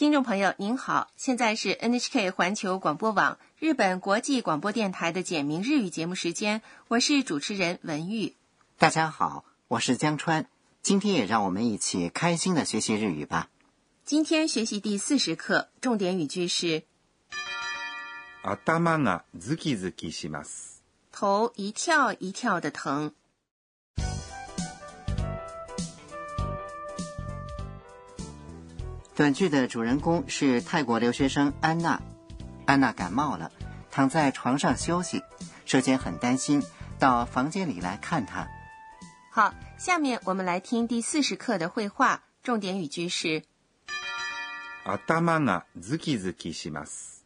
听众朋友您好，现在是 NHK 环球广播网日本国际广播电台的简明日语节目时间，我是主持人文玉。大家好，我是江川。今天也让我们一起开心的学习日语吧。今天学习第四十课，重点语句是頭がズキズキします。头一跳一跳的疼。 短剧的主人公是泰国留学生安娜。安娜感冒了，躺在床上休息。社监很担心，到房间里来看她。好，下面我们来听第四十课的绘画，重点语句是頭がズキズキします。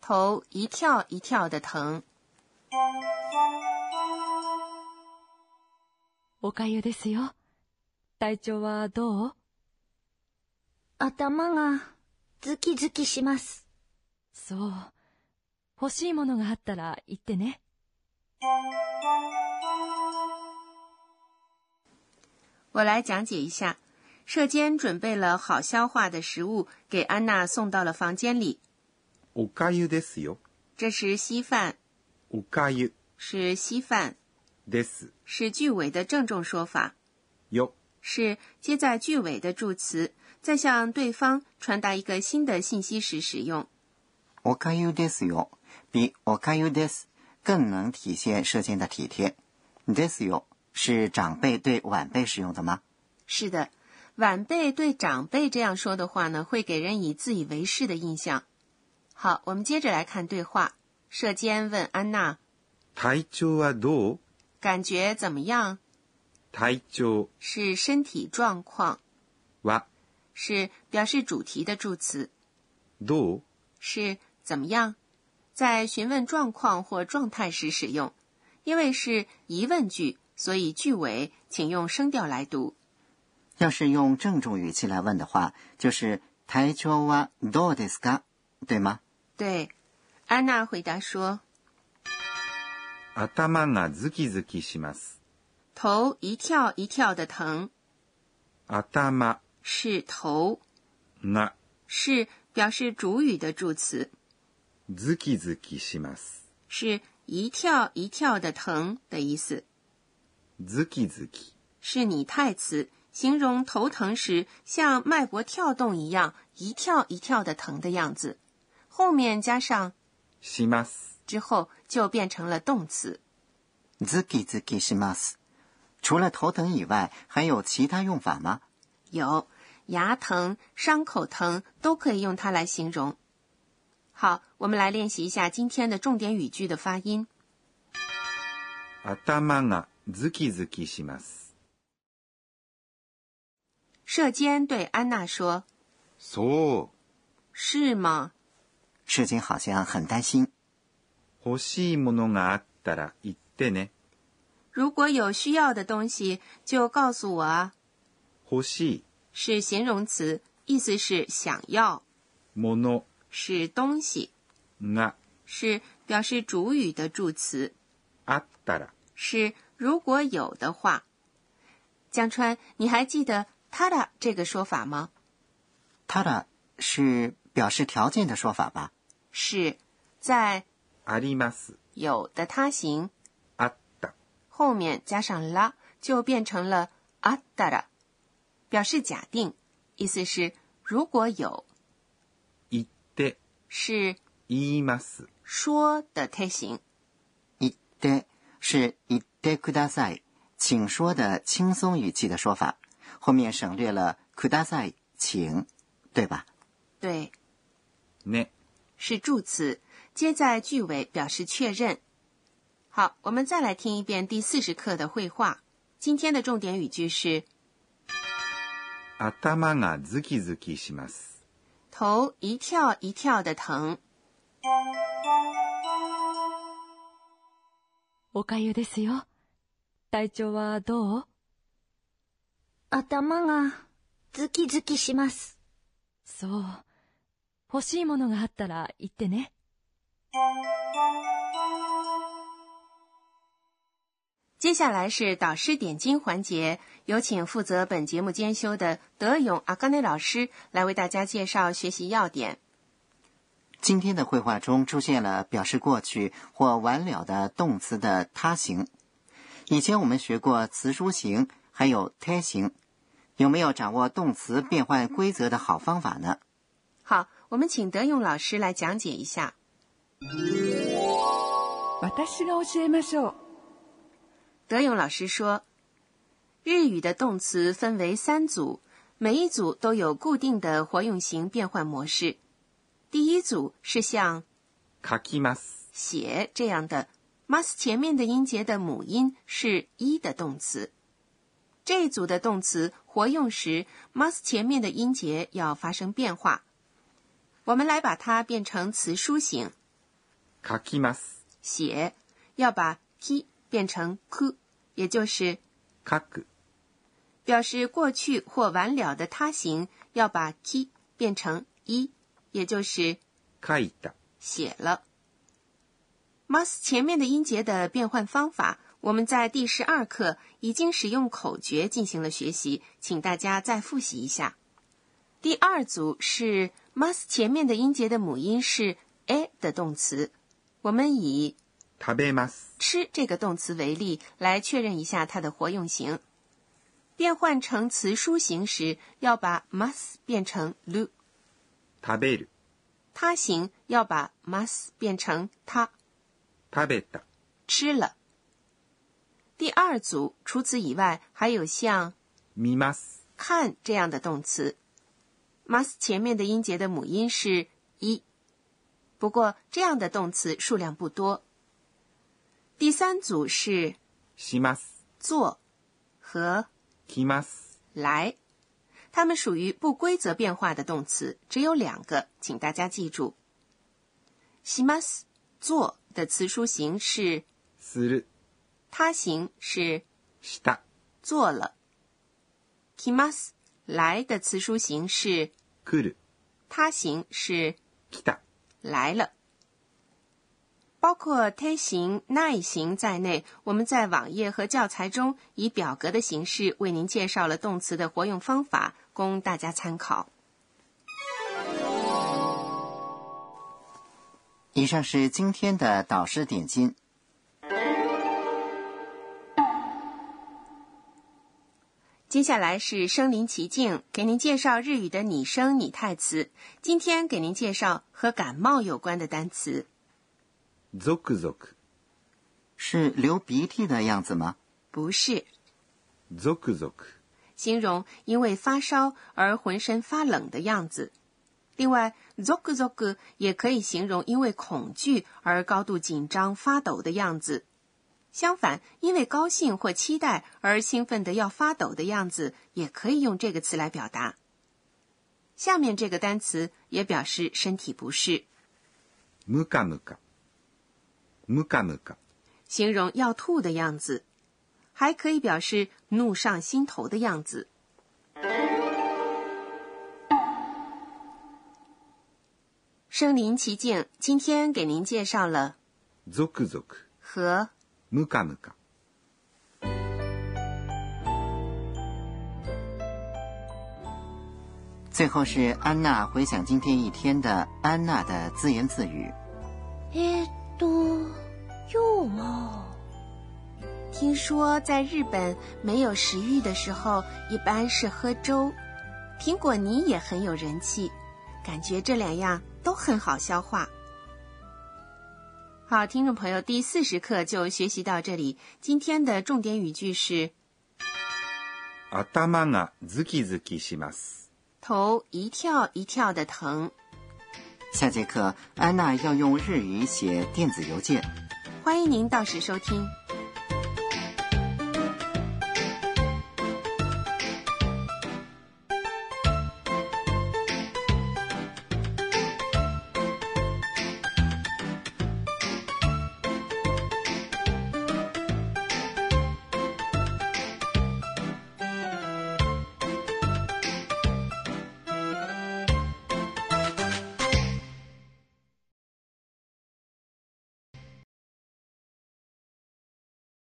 头一跳一跳的疼。おかゆですよ。体調はどう ？”頭がズキズキします。そう。欲しいものがあったら言ってね。我来讲解一下，社监准备了好消化的食物给安娜送到了房间里。おかゆですよ。这是稀饭，おかゆ是稀饭，です是句尾的郑重说法，よ。是接在句尾的助词， 在向对方传达一个新的信息时使用。おかゆですよ，比おかゆです更能体现社监的体贴。ですよ是长辈对晚辈使用的吗？是的，晚辈对长辈这样说的话呢，会给人以自以为是的印象。好，我们接着来看对话。社监问安娜体調はどう感觉怎么样，体調是身体状况，は 是表示主题的助词，どう是怎么样，在询问状况或状态时使用。因为是疑问句，所以句尾请用声调来读。要是用郑重语气来问的话，就是体調はどうですか，对吗？对，安娜回答说頭がズキズキします。头一跳一跳的疼，頭 是头，が是表示主语的助词，ズキズキします。是一跳一跳的疼的意思，ズキズキ是拟态词，形容头疼时像脉搏跳动一样一跳一跳的疼的样子。后面加上します。之后就变成了动词。ズキズキします。除了头疼以外，还有其他用法吗？有 牙疼、伤口疼都可以用它来形容。好，我们来练习一下今天的重点语句的发音。頭がズキズキします。社监对安娜说そう。：“是吗？社监好像很担心。欲しいものがあったら言ってね。如果有需要的东西，就告诉我啊。欲しい 是形容词，意思是想要，もの是东西，が是表示主语的助词，あったら是如果有的话。江川，你还记得“他的”这个说法吗？ただ是表示条件的说法吧？是在あります。有的他形あった。后面加上啦，就变成了あったら， 表示假定，意思是如果有，言って是言います。说的他形。言って是言ってください，请说的轻松语气的说法，后面省略了ください，请，对吧？对，ね。是助詞，接在句尾表示确认。好，我们再来听一遍第四十课的绘画。今天的重点语句是 頭がズキズキします。头一跳一跳的疼。おかゆですよ。体調はどう？頭がズキズキします。そう。欲しいものがあったら言ってね。接 接下来是导师点睛环节，有请负责本节目监修的德勇阿甘内老师来为大家介绍学习要点。今天的绘画中出现了表示过去或完了的动词的他形。以前我们学过词书形，还有胎形，有没有掌握动词变换规则的好方法呢？好，我们请德勇老师来讲解一下。私が教えましょう。 德勇老师说，日语的动词分为三组，每一组都有固定的活用型变换模式。第一组是像書きます。写这样的，mas 前面的音节的母音是一的动词。这一组的动词活用时，mas 前面的音节要发生变化。我们来把它变成词书形，書きます。写要把 ki 变成 ku，也就是書く。表示过去或完了的他形，要把 ki 变成一，也就是書いた。写了。mas 前面的音节的变换方法，我们在第十二课已经使用口诀进行了学习，请大家再复习一下。第二组是 mas 前面的音节的母音是 a 的动词，我们以 食べます。吃这个动词为例，来确认一下它的活用型。变换成词书形时，要把 mas 变成 lu，食べる。他形要把 mas 变成他，食べた。吃了。第二组除此以外，还有像見ます。看这样的动词，mas 前面的音节的母音是一，不过这样的动词数量不多。 第三组是します。做和来ます。来，它们属于不规则变化的动词，只有两个，请大家记住。します做的词书形是する。他形是した。做了。きます来的词书形是来る。他形是来た。来了。 包括 te 形、奈形在内，我们在网页和教材中以表格的形式为您介绍了动词的活用方法，供大家参考。以上是今天的导师点睛。接下来是身临其境，给您介绍日语的拟声拟态词。今天给您介绍和感冒有关的单词。ゾクゾク。是流鼻涕的样子吗？不是，ゾクゾク。形容因为发烧而浑身发冷的样子。另外 z o k z o k 也可以形容因为恐惧而高度紧张、发抖的样子。相反，因为高兴或期待而兴奋的要发抖的样子，也可以用这个词来表达。下面这个单词也表示身体不适，ムカムカ。 ムカムカ。形容要吐的样子，还可以表示怒上心头的样子。身临其境，今天给您介绍了ゾクゾク。和ムカムカ。最后是安娜回想今天一天的安娜的自言自语。え ーっと、今日は、听说在日本没有食欲的时候，一般是喝粥。苹果泥也很有人气，感觉这两样都很好消化。好，听众朋友，第四十课就学习到这里。今天的重点语句是頭がズキズキします。头一跳一跳的疼。 下节课安娜要用日语写电子邮件。欢迎您到时收听。